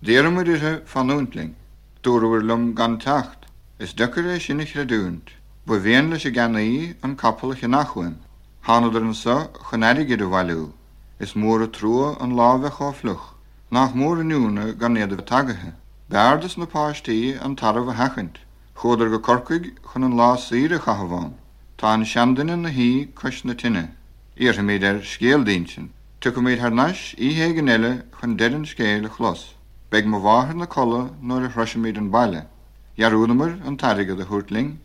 Déarmar ithe fanúntling, dúhfuir lum gan tacht, is duchar é sinna chreúint, bu bhéon leis a gannaí an capalacha nachhain. An sa chunéidir a bhhaú, is mór a trua an lábheith á fluch, nach mór anúna gan a tagathe. Beardas na páistíí an tarmh hechant, chuidir go corcaig chun an lá síre chahabháin. Tá an seandaine na hí cos na tinine, Iar méid ar scéaldísin, tu go méid th neis. Beg má bháthir na colla nóair a throisiid an bailile. Jarúnamar an taige a thuirtling